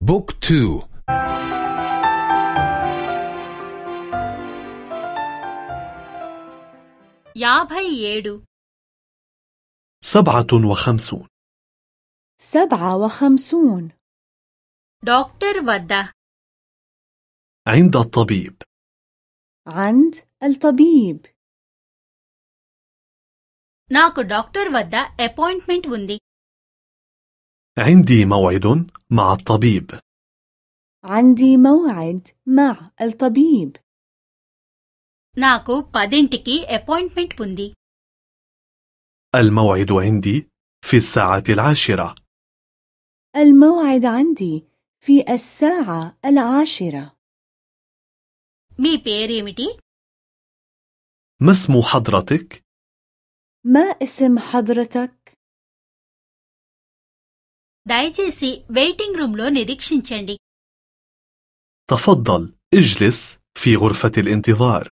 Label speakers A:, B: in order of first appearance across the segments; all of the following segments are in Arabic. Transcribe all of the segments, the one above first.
A: بوك تو
B: యాభై ఏడు
C: سبعة وخمسون
D: سبعة وخمسون
B: డాక్టర్ వద్ద
C: عند الطبيب
D: عند الطبيب
B: నాకు డాక్టర్ వద్ద అపాయింట్మెంట్ ఉంది
C: عندي موعد مع الطبيب
D: عندي موعد مع الطبيب
B: నాకు పదింటికి అపాయింట్మెంట్ ఉంది
C: الموعد عندي في الساعة العاشرة
D: الموعد عندي في الساعة العاشرة
B: మీ పేరేమిటి
C: ما اسم حضرتك؟
D: ما اسم حضرتك؟
B: దయచేసి వెయిటింగ్ రూమ్లో నిరీక్షించండి
C: تفضل اجلس في غرفة الانتظار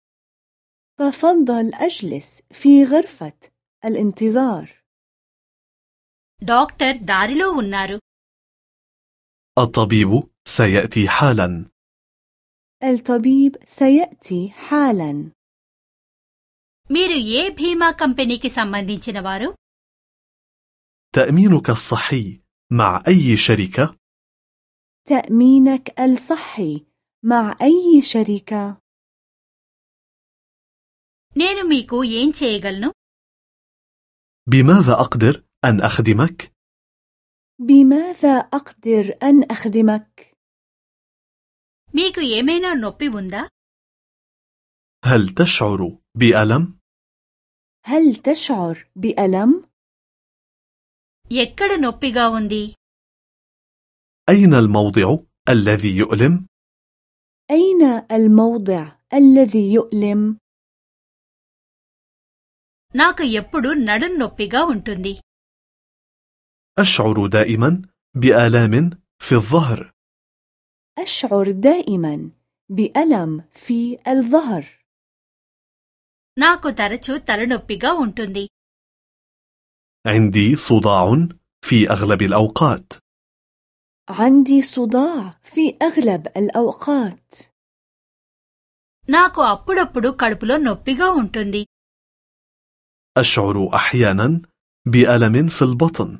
D: تفضل أجلس في غرفة الانتظار
B: డాక్టర్ దారిలో ఉన్నారు
C: الطبيب سيأتي حالا
D: الطبيب سيأتي حالا
B: మీరు ఏ బీమా కంపెనీకి సంబంధించిన వారు
C: تأمينك الصحي مع أي شركة؟
D: تأمينك الصحي مع أي شركة؟
B: నేను మీకు ఏం చేయగలను
C: بماذا أقدر أن أخدمك؟
D: بماذا أقدر أن أخدمك؟
B: మీకు ఏమైనా నొప్పి ఉందా
C: هل تشعر بألم؟
D: هل تشعر بألم؟
B: ఎక్కడ నొప్పిగా ఉంది
C: أين الموضع الذي يؤلم؟
D: أين الموضع الذي يؤلم؟
B: నాకు ఎప్పుడు నడుం నొప్పిగా ఉంటుంది
C: أشعر دائما بآلام في الظهر
D: أشعر دائما بألم في الظهر
B: నాకు తరచూ తలనొప్పిగా ఉంటుంది
C: عندي صداع في أغلب الأوقات
D: عندي صداع في أغلب الأوقات
B: నాకు అప్పుడప్పుడు కడుపులో నొప్పిగా ఉంటుంది
C: أشعر أحيانا بألم في البطن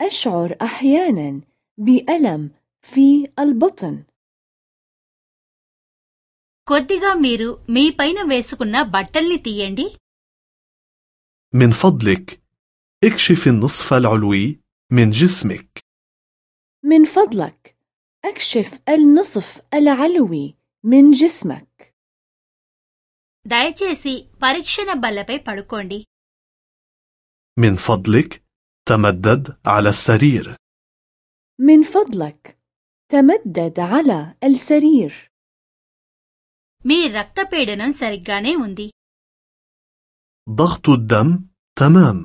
D: أشعر أحيانا بألم في البطن
B: కొద్దిగా మీరు మీ పైన వేసుకున్న బట్టల్ని తీయండి
C: من فضلك اكشف النصف العلوي من جسمك
D: من فضلك أكشف النصف العلوي من جسمك
B: దయచేసి పరీక్షణ బల్లపై పడుకోండి
C: من فضلك تمدد على السرير
D: من فضلك تمدد على السرير
B: మీ రక్తపీడనం సరిగ్గానే ఉంది
C: ضغط الدم تمام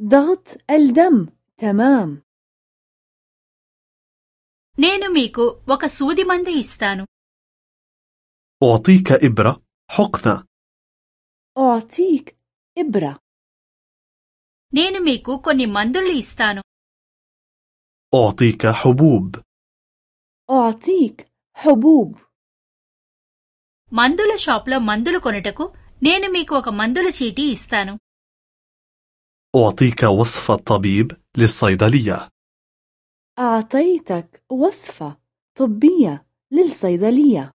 D: ضغط الدم تمام
B: నేను మీకు ఒక సూది మందు ఇస్తాను
C: أعطيك إبرة حقنة
D: أعطيك إبرة
B: నేను మీకు కొన్ని మందులు ఇస్తాను
C: أعطيك حبوب
D: أعطيك حبوب
B: మందుల షాప్లో మందులు కొనుటకు నేను మీకు ఒక మందుల చీటీ ఇస్తాను
C: أعطيك وصف الطبيب للصيدلية.
D: أعطيتك وصفة طبية للصيدلية.